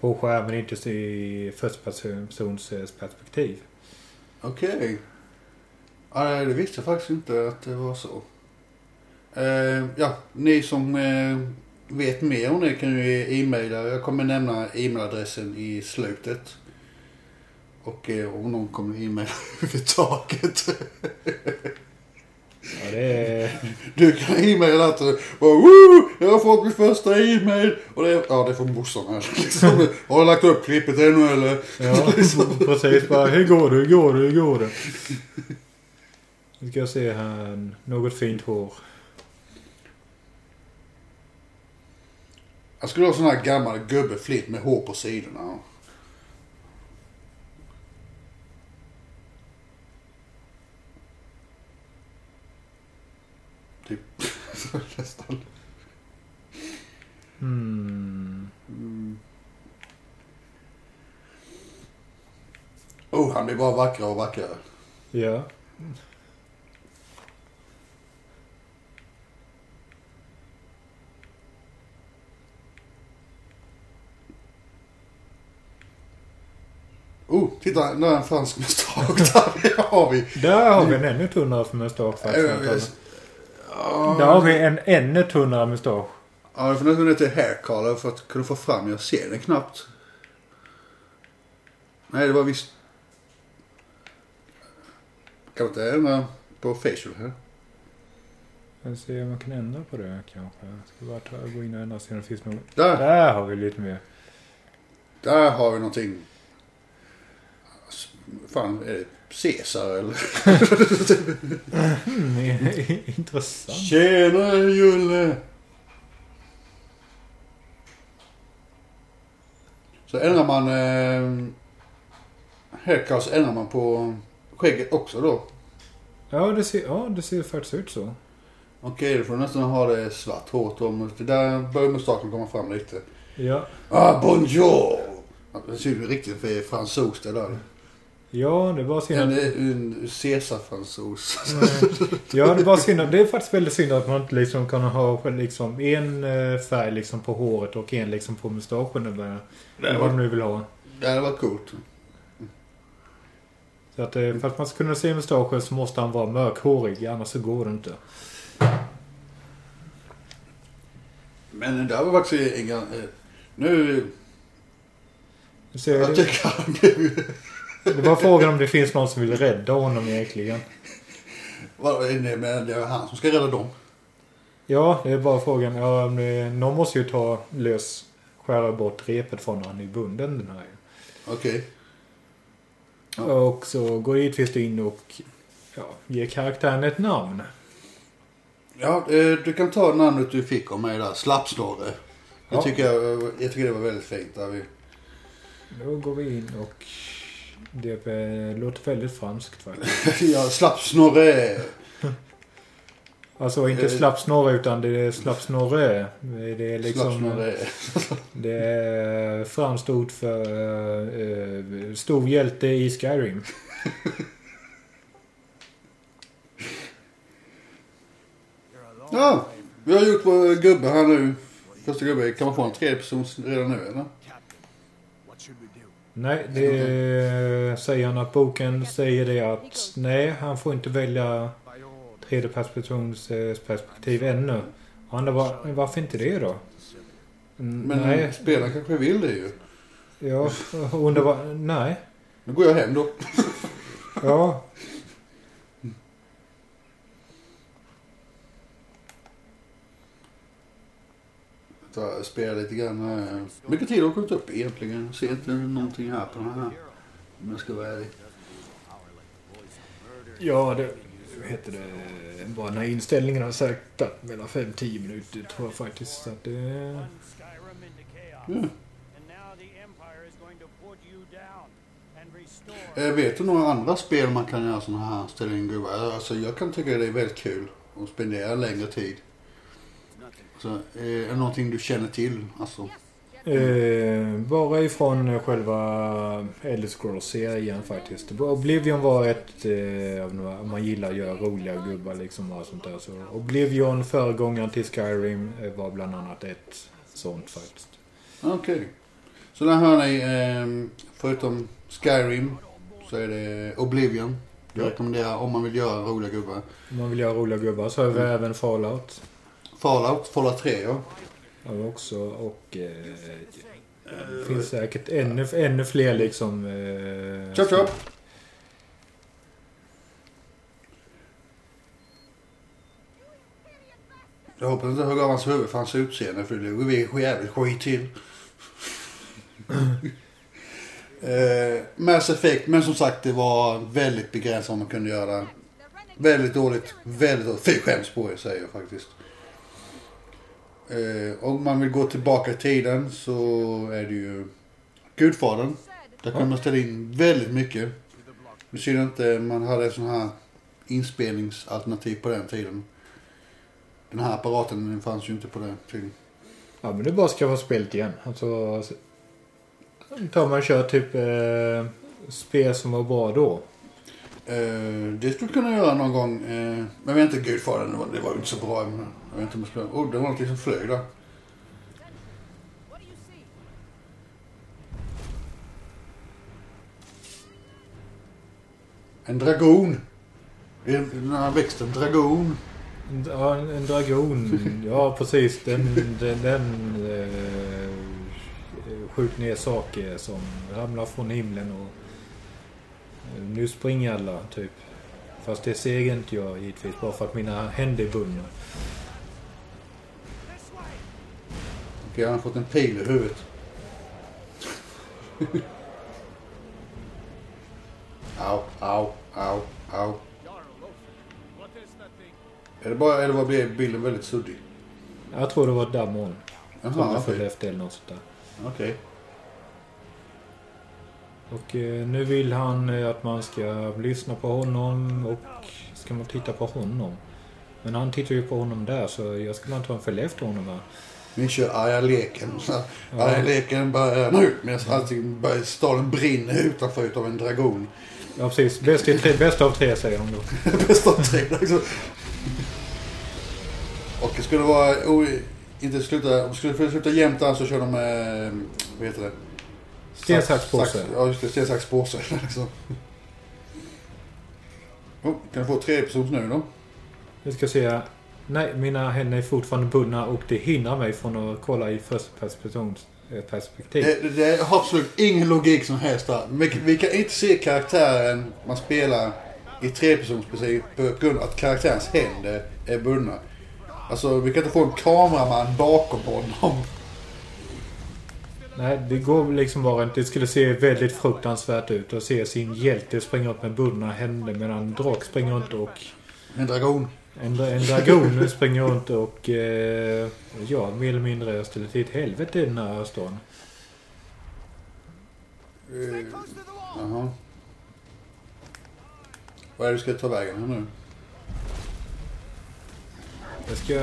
På skärmen, inte se i förstapersons eh, perspektiv. Okej. Ja, det visste jag faktiskt inte att det var så. Eh, ja, ni som eh, vet mer om det kan ju e-maila. Jag kommer nämna e-mailadressen i slutet. Och eh, om någon kommer e-maila överhuvudtaget. Ja, det. Du kan e-maila att Woo! Jag har fått min första e-mail. Och det, ja, det är från morsan här. Liksom, har du lagt upp klippet ännu eller? Ja, precis. Bara, hur går det? Hur går det? Hur går det? Nu ska jag se här. Något fint hår. Jag skulle ha sån här gammal gubbeflitt med hår på sidorna. Typ. Nästan. Hmm. Oh, han blir bara vackrare och vackrare. Ja. Oh, titta, där är en fransk mustasch. Där har vi. Där har vi en ännu tunnare mustasch faktiskt. Där har vi en ännu tunnare mustasch. Ja, jag får nästan lite hair color för att kunna få fram. Jag ser den knappt. Nej, det var visst... Kan man inte ändra på facial här? Jag ser om man kan ändra på det kanske. Jag ska bara ta, gå in och ändra se om det finns något. Där! Där har vi lite mer. Där har vi någonting. Fan, är det Caesar eller? Mm, intressant. Tjena Julle! Så ändrar man eh, haircut så ändrar man på skägget också då. Ja det, ser, ja, det ser faktiskt ut så. Okej, då får du nästan ha det svart hårt om. Det där börjar mustaschen komma fram lite. Ja. Ah, bonjour! Det ser ju riktigt för fransos det där. Ja, det bara synd En, en caesarfransos. Ja, det bara synd Det är faktiskt väldigt synd att man inte liksom kan ha liksom en eh, färg liksom på håret och en liksom på mustaschen. Eller vad de nu vill ha. Det hade varit coolt. Så att eh, för att man ska kunna se mustaschen så måste han vara mörkhårig. Annars så går det inte. Men det här var faktiskt en gång... Nu... Du ser, Jag det, tycker han nu... det var frågan om det finns någon som vill rädda honom egentligen. Vadå, men det är han som ska rädda dem. Ja, det är bara frågan. Ja, någon måste ju ta lös, skära bort repet från han är bunden den här. Okej. Ja. Och så går givetvis in och ja, ger karaktären ett namn. Ja, eh, du kan ta namnet du fick av mig där. Slappsnorre. Jag, Ja. tycker, jag, jag tycker det var väldigt fint. Där vi... Då går vi in och det låter väldigt franskt faktiskt. ja, Slappsnorre. Alltså inte Eh. slappsnorre utan det är slappsnorre. Det är liksom... Det är franskt ord för uh, uh, stor hjälte i Skyrim. Ja, vi har gjort vår gubbe här nu. Första gubbe. Kan man få en tredje person redan nu eller? Nej, det säger han att boken säger det att nej, han får inte välja tredje persons eh, perspektiv ännu. Och han bara, "Men varför inte det då? Men nej, spelaren kanske vill det ju. ja, undrar bara, nej. Nu går jag hem då. Ja, Ta, spela lite grann. eh, Mycket tid har kommit upp egentligen. Jag ser inte någonting här på den här. Om jag ska vara ärlig. ja det heter det. Bara den här inställningen har sagt att mellan 5-10 minuter tror jag faktiskt. Så att det. Eh, vet du några andra spel man kan göra sådana här ställa in gubbar? Alltså jag kan tycka det är väldigt kul. att spendera längre tid. Så, eh, är det någonting du känner till? Alltså, Eh, bara ifrån själva Elder Scrolls-serien faktiskt. Oblivion var ett, eh, om man gillar att göra roliga gubbar liksom och sånt där. Så Oblivion, föregångaren till Skyrim, eh, var bland annat ett sånt faktiskt. Okej. Så där hör ni, eh, förutom Skyrim så är det Oblivion. Jag Ja. rekommenderar om man vill göra roliga gubbar. Om man vill göra roliga gubbar så har vi även Fallout. Fallout, Fallout 3 ja. Har vi också och eh, det finns säkert ännu, ännu fler liksom. Eh, Chop chop! Jag hoppas inte högg av hans huvud för hans utseende för det låg vi jävligt skit till. eh, Mass Effect, men som sagt det var väldigt begränsat vad man kunde göra. Väldigt dåligt, väldigt dåligt. Fy skäms på er säger jag faktiskt. Eh, om man vill gå tillbaka i tiden så är det ju Gudfadern. Där kan man ställa in väldigt mycket. Nu ser inte man hade sån här inspelningsalternativ på den tiden. Den här apparaten den fanns ju inte på den tiden. Ja men det bara att skaffa spelet igen. Alltså, tar man och kör typ eh, spel som var bra då. Eh, det skulle kunna göra någon gång. Eh, men jag vet inte, Gudfadern det det var ju inte så bra. Men jag vet inte om jag skulle... Oh, det var någonting som flög där. En dragon. En- Den här växten, dragon. Ja, en, en dragon. Ja, precis. Den, den, den eh, skjuter ner saker som ramlar från himlen och eh, nu springer alla typ. Fast det ser inte jag givetvis bara för att mina händer är bundna. Okej, han har fått en pil i huvudet. au, au, au, au. Är det bara, eller vad blir bilden väldigt suddig? Jag tror det var Damon. Som Jaha, jag okej. efter eller något sånt där. Okej. Och eh, nu vill han eh, att man ska lyssna på honom och ska man titta på honom. Men han tittar ju på honom där så jag skulle antagligen följa efter honom här. Vi kör arga leken. Arga leken börjar nu medan allting börjar, staden brinner utanför utav en dragon. Ja precis. Bäst, i tre, bäst av tre säger han då. Bästa av tre. Liksom. Och det skulle vara... Oh, inte sluta, om det skulle sluta jämnt där så kör de med... Vad heter det? Sten, sax, påse. Ja just det, sten, sax, påse. liksom. oh, kan jag få tredje persons nu då? Vi ska se. Nej, mina händer är fortfarande bundna och det hindrar mig från att kolla i första perspektiv. Det, det, det har absolut ingen logik som helst där. Vi, vi kan inte se karaktären man spelar i trepersonsperspektiv på grund av att karaktärens händer är bundna. Alltså vi kan inte få en kameraman bakom honom. Nej, det går liksom bara inte. Det skulle se väldigt fruktansvärt ut att se sin hjälte springa upp med bundna händer medan en drak springer runt och En dragon. En, en dragon springer runt och eh, ja, mer eller mindre ställer till ett helvete i den här stan. Eh, Jaha. Vad är det du ska ta vägen här nu? Jag ska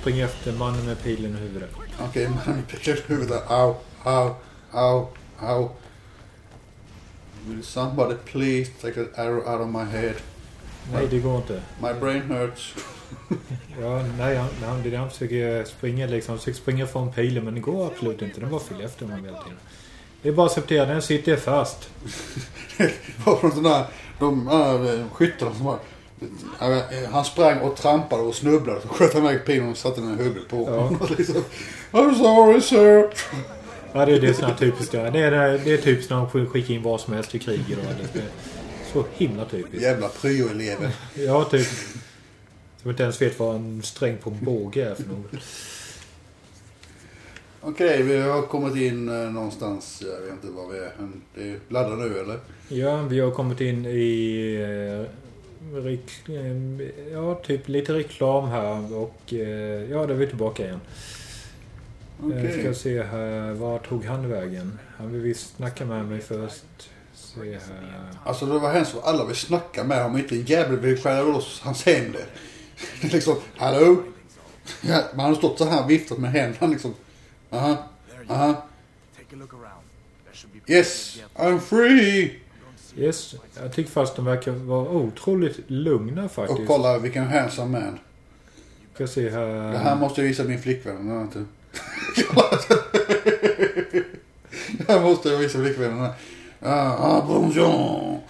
springa efter mannen med pilen i huvudet. Okej, man pekar ut huvudet. Au, au, au, au. Will somebody please take that arrow out of my head? Nej, det går inte. My brain hurts. Ja, nej, han, han, det han försöker springa liksom. Han försöker springa från pilen men det går absolut inte. Den bara följer efter honom hela tiden. Det är bara att acceptera, den sitter fast. var från sådana där, de eh, skyttarna som var... eh, Han sprang och trampade och snubblade. Så sköt han iväg pilen och satte den i huvudet på honom. liksom, I'm sorry sir. Ja, det är det sådana typiskt. Det är, det är typiskt när de skickar in vad som helst i krig. Då. Så himla typiskt. Jävla pryoelever. Ja, typ. Som inte ens vet vad en sträng på en båge är för något. Okej, vi har kommit in eh, någonstans. Jag vet inte var vi är. Laddar nu eller? Ja, vi har kommit in i... Eh, eh, ja, typ lite reklam här och... Ja, då är vi tillbaka igen. Okej. Ska se här. Var tog han vägen? Han vill visst snacka med mig först. Se här. Alltså det var hemskt för alla vill snacka med honom. Inte en jävel vill skära loss hans händer. Det är liksom, hallå? Man har stått så här och viftat med händerna liksom. Aha, aha. Yes, I'm free! Yes, jag tycker fast de verkar vara otroligt lugna Och faktiskt. kolla vilken handsome man. Ska se här. Det här måste jag visa min flickvän. Nej, inte. Det här måste jag visa flickvännen. Ah, ah, bonjour.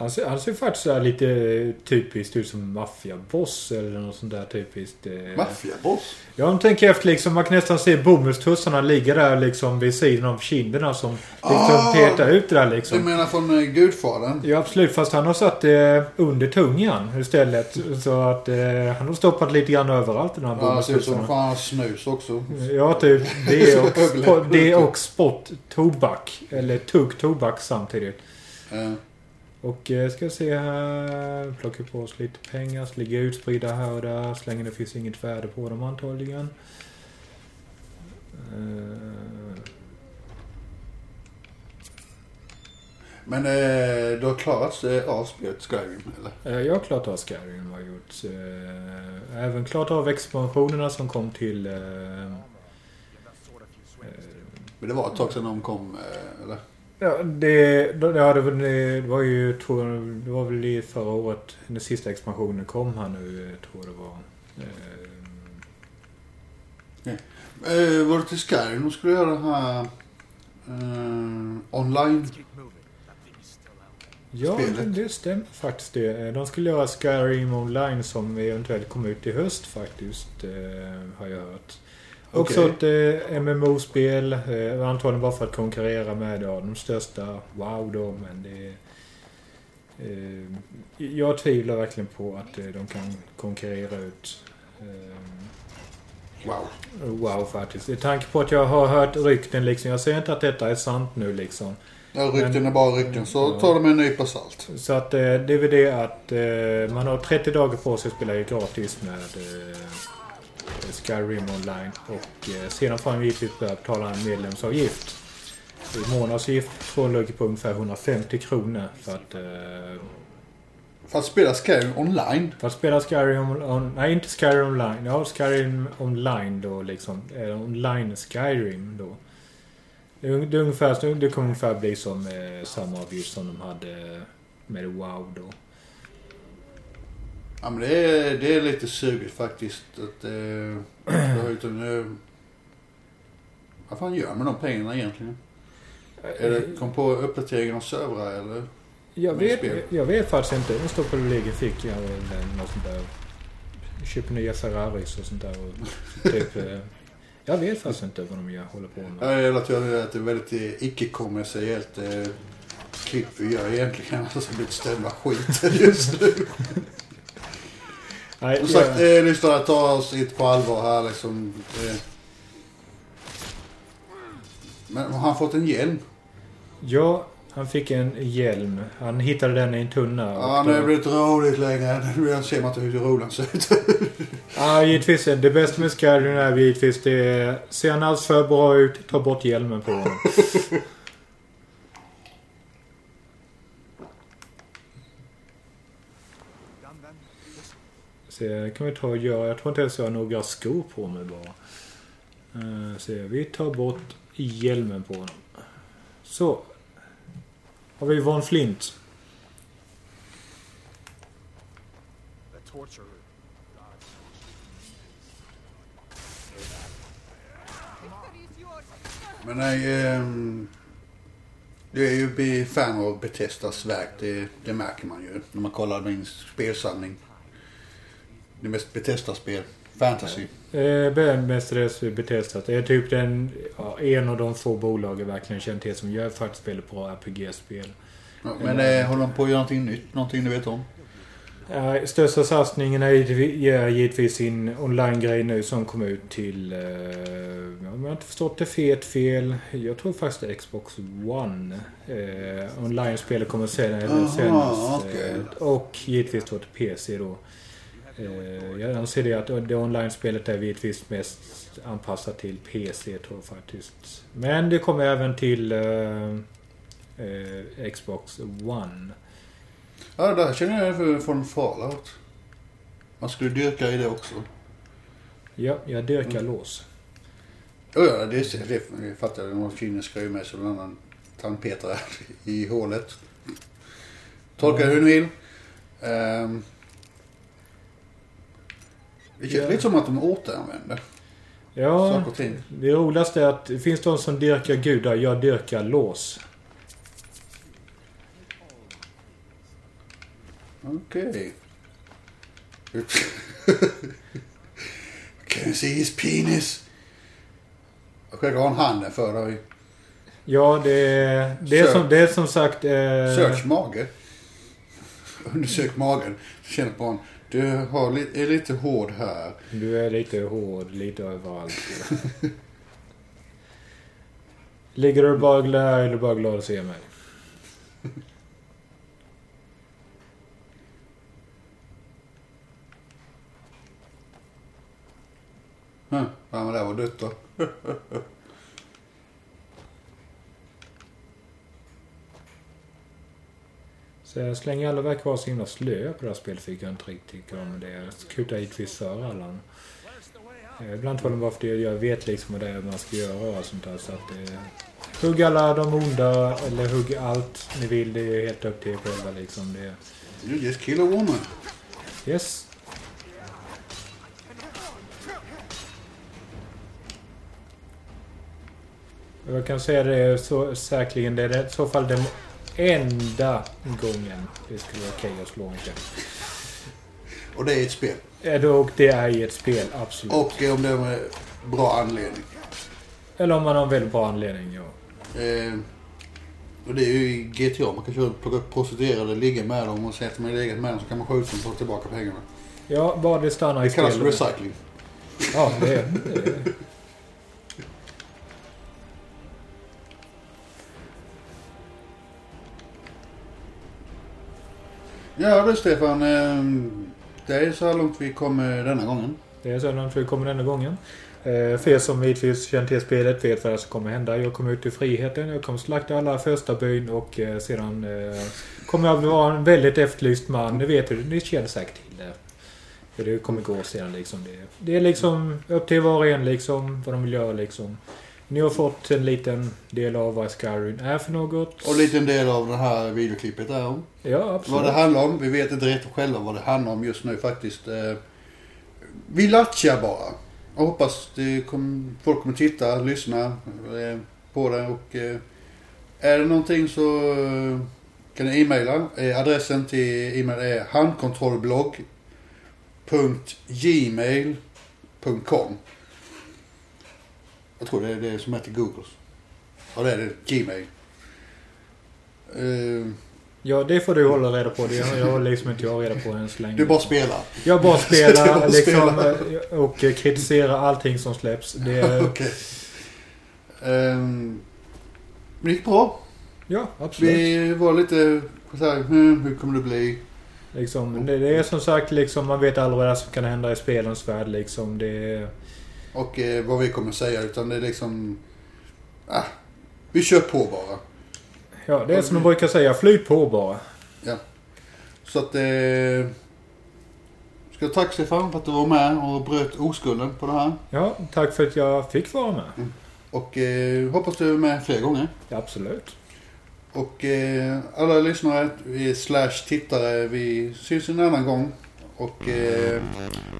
Han ser, han ser faktiskt så lite typiskt ut som maffiaboss eller något sånt där typiskt. eh. Maffiaboss. Ja, om tänker efter liksom. Man kan nästan se bomullstussarna ligga där liksom vid sidan av kinderna som liksom Ah! petar ut det där Du liksom. menar från eh, Gudfadern? Ja, absolut. Fast han har satt det under tungan istället. Så att eh, han har stoppat lite grann överallt i de här Ja, det ser ut som bomullstussarna. fan snus också. Ja, typ. Det och, det och spott tobak. Eller tugg tobak samtidigt. Eh, Och eh, ska se här. Plocka på oss lite pengar. Så ligger utspridda här och där. Så länge det finns inget värde på dem antagligen. Eh, Men eh, du har klarat eh, av spelet Skyrim eller? eh, jag har klarat av Skyrim har gjort. Eh, Även klarat av expansionerna som kom till... eh, eh, Men det var ett tag sedan de kom eh, eller? Ja, det, ja, det, var- det var ju, tror jag, det var väl i förra året, den sista expansionen kom här nu, tror jag det var. Eh, Eh, var det till Skyrim de skulle göra det här eh, online? Ja, Spelet. det, det stämmer faktiskt det. Eh, De skulle göra Skyrim online som eventuellt kommer ut i höst faktiskt, eh, har jag hört. Också Okej. ett eh, MMO-spel, eh, antagligen bara för att konkurrera med ja, de största WoW då, men det... Eh, jag tvivlar verkligen på att eh, de kan konkurrera ut eh, Wow. WoW faktiskt. I tanke på att jag har hört rykten liksom. Jag säger inte att detta är sant nu liksom. Ja, rykten är bara rykten så Ja. ta det med en nypa salt. Så att eh, det är väl det att eh, man har 30 dagar på sig att spela gratis med eh, Skyrim online. Och eh, sedan får man givetvis börja betala en medlemsavgift. I månadsavgift jag ligger på ungefär 150 kronor för att, eh, För att spela Skyrim online. för att spela Skyrim on, Nej, inte Skyrim online. Ja, Skyrim online då liksom. Eh, online Skyrim då. Det, det, är ungefär, det kommer ungefär bli som eh, samma avgift som de hade med WoW då. Ja men det är, det är lite sugigt faktiskt. Att, eh, jag utan, eh, vad fan gör man med de pengarna egentligen? Är det, kom på uppdateringen av servrar eller? Jag vet, jag vet faktiskt inte. Den står på din egen ficka eller något sånt där. Köper nya Ferraris och sånt där. Och typ, eh, jag vet faktiskt inte vad de gör, håller på med. Jag relaterar att det är väldigt eh, icke-kommersiellt eh, klipp vi gör egentligen. Alltså det blir stämma skit just nu. Nej, Som sagt, jag, eh, lyssnare, ta oss inte på allvar här liksom. Eh. Men har han fått en hjälm? ja, han fick en hjälm. Han hittade den i en tunna. Ja, nu då- har det roligt längre. Nu ser man inte hur rolig han ser ut. Ja, givetvis. Det bästa med Skyrim är givetvis det. Ser han alls för bra ut, ta bort hjälmen på honom. Se, det kan vi ta och göra. Jag tror inte ens jag har några skor på mig bara. Uh, se, vi tar bort hjälmen på honom. Så. Har vi Von Flint. Men nej, ehm, det är ju fan av Bethesdas verk. Det, det märker man ju när man kollar min spelsamling. Det mest Bethesda-spel. Fantasy. Eh, Bärnmästares Bethesda. Det är typ den, ja, en av de få bolag jag verkligen känner till som gör väldigt bra RPG-spel. Ja, men eh, håller de på att göra någonting nytt? Någonting du vet om? Eh, största satsningen är givetvis- sin online-grej nu som kom ut till... Eh, om jag inte förstått det fet fel. Jag tror faktiskt det är Xbox One. Eh, online-spelet kommer sen, Aha, senast. okej. Eh, och givetvis då till PC då. Eh, jag anser det att det online-spelet är givetvis mest anpassat till PC tror jag faktiskt. Men det kommer även till eh, eh, Xbox One. Ja, det där känner jag för- från Fallout. Man skulle dyrka i det också. Ja, jag dyrkar lås. Ja, ja, det, det, det fattar jag. Någon kvinna ska ju med sig någon annan tandpetare i hålet. Tolka det hur ni vill. Um, det känns Ja. lite som att de återanvänder Ja, saker och ting. det roligaste är att det finns de som dyrkar gudar. Jag dyrkar lås. Okej. Can you see his penis? Jag har en handen för dig. Ja, det, är- det, är, Sök. som, det är som sagt... Eh, Sök mage. Undersök magen. Känn på honom. Du har, li- är lite hård här. Du är lite hård, lite överallt. Ligger du bara glad eller bara glad att se mig? Hm, Ja, men det var dött då. Så jag slänger alla verkar vara så himla slöa på det här spelet, fick jag inte riktigt tycka om. Det Jag kutar givetvis för alla. Eh, Ibland håller de bara för det jag vet liksom vad det är man ska göra och sånt där. Så att det... Hugg alla de onda, eller hugg allt ni vill. Det är helt upp till er själva liksom. Det... You just kill a woman. Yes. Jag kan säga det är så säkerligen det är i så fall den enda gången det skulle vara okej att slå en tjej. Och det är ett spel. Och det är i ett spel, absolut. Och om det är med bra anledning. Eller om man har en väldigt bra anledning, ja. Eh, och det är ju i GTA. Man kan köra, plocka upp prostituerade, ligga med dem och säga att man är legat med dem så kan man skjuta dem och ta tillbaka pengarna. Ja, bara det stannar i Det kallas spelet. recycling. Ja, det är det. är- Ja du Stefan. Ehm, det är så här långt vi kommer denna gången. Det är så långt vi kommer denna gången. Eh, för er som givetvis känner till spelet vet vad som kommer hända. Jag kommer ut i friheten. Jag kommer slakta alla första byn och eh, sedan eh, kommer jag vara en väldigt efterlyst man. Ni vet hur ni känner säkert till det. Hur det kommer gå sedan liksom. Det, det är liksom upp till var och en liksom vad de vill göra liksom. Ni har fått en liten del av vad Skyrim är för något. Och en liten del av det här videoklippet är om. Ja, absolut. Vad det handlar om. Vi vet inte riktigt själva vad det handlar om just nu faktiskt. Eh, vi latchar bara. Och hoppas det kom, folk kommer titta, lyssna eh, på det. Och eh, är det någonting så kan ni e-maila. Adressen till e-mail är handkontrollblogg.gmail.com Jag tror det är det som heter Googles. Ja det är det. Gmail. Eh, Ja, det får du hålla reda på. Det har jag liksom inte jag reda på än så länge. du bara spelar. Jag bara spelar bara liksom, spelar. eh, och kritiserar allting som släpps. Det är, Okej. Ehm, men det gick bra. ja, absolut. Vi var lite så här, hmm, hur kommer det bli? Liksom, det, det är som sagt, liksom, man vet aldrig vad som kan hända i spelens värld. Liksom. Det är, Och eh, vad vi kommer säga. Utan det är liksom... Ah, vi kör på bara. ja, det är som de brukar säga, flyt på bara. Så att... Eh, ska jag tacka Stefan för att du var med och bröt oskulden på det här. Ja, tack för att jag fick vara med. Och eh, hoppas du är med fler gånger. Absolut. Och eh, alla lyssnare eh, slash tittare, vi syns en annan gång. Och eh,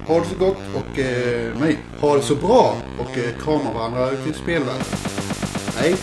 ha det så gott och eh, nej, ha det så bra och eh, krama varandra ute i spelvärlden. Hej!